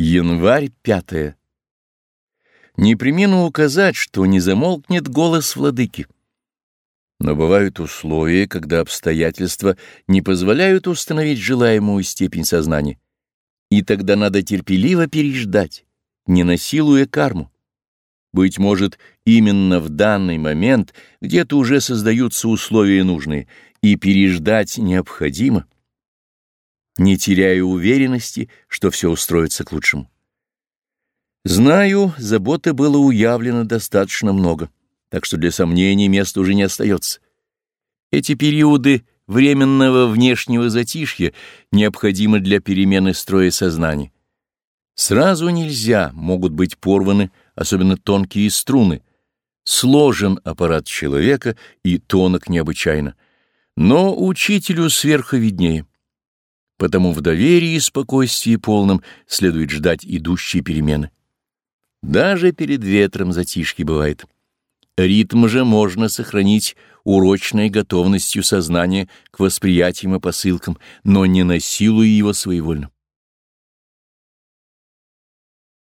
Январь пятое. Не примену указать, что не замолкнет голос владыки. Но бывают условия, когда обстоятельства не позволяют установить желаемую степень сознания. И тогда надо терпеливо переждать, не насилуя карму. Быть может, именно в данный момент где-то уже создаются условия нужные, и переждать необходимо не теряя уверенности, что все устроится к лучшему. Знаю, заботы было уявлено достаточно много, так что для сомнений места уже не остается. Эти периоды временного внешнего затишья необходимы для перемены строя сознания. Сразу нельзя, могут быть порваны особенно тонкие струны. Сложен аппарат человека и тонок необычайно. Но учителю сверху виднее. Потому в доверии и спокойствии полном следует ждать идущие перемены. Даже перед ветром затишки бывает. Ритм же можно сохранить урочной готовностью сознания к восприятиям и посылкам, но не насилуя его своевольно.